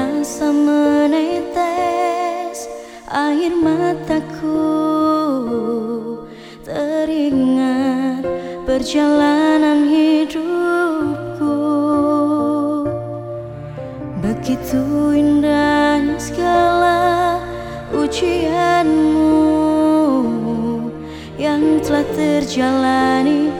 Terasa menetes air mataku Teringat perjalanan hidupku. Begitu indah segala ujianmu Yang telah terjalani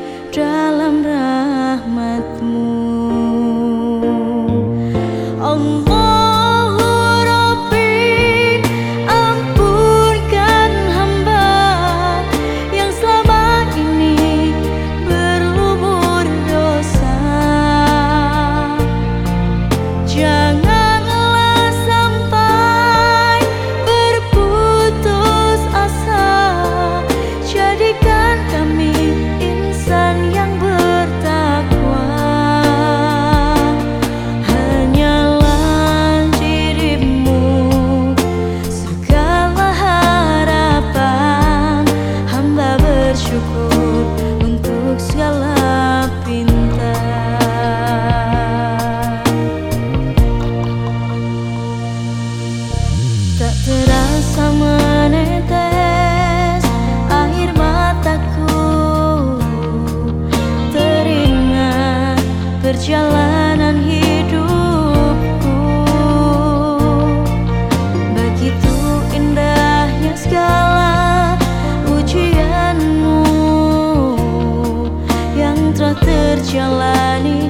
Tak terasa menetes air mataku Teringat perjalanan hidupku. Begitu indahnya segala ujianmu Yang telah terjalani